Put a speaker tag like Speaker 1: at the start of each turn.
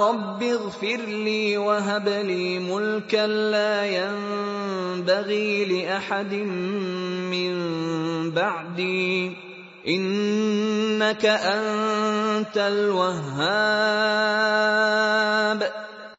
Speaker 1: رَّبِّ اغْفِرْ لِي وَهَبْ لِي مُلْكًا لَّا يَنبَغِي لِأَحَدٍ مِّن بَعْدِي ۖ. إِنَّكَ أَنتَ الْوَهَّابُ.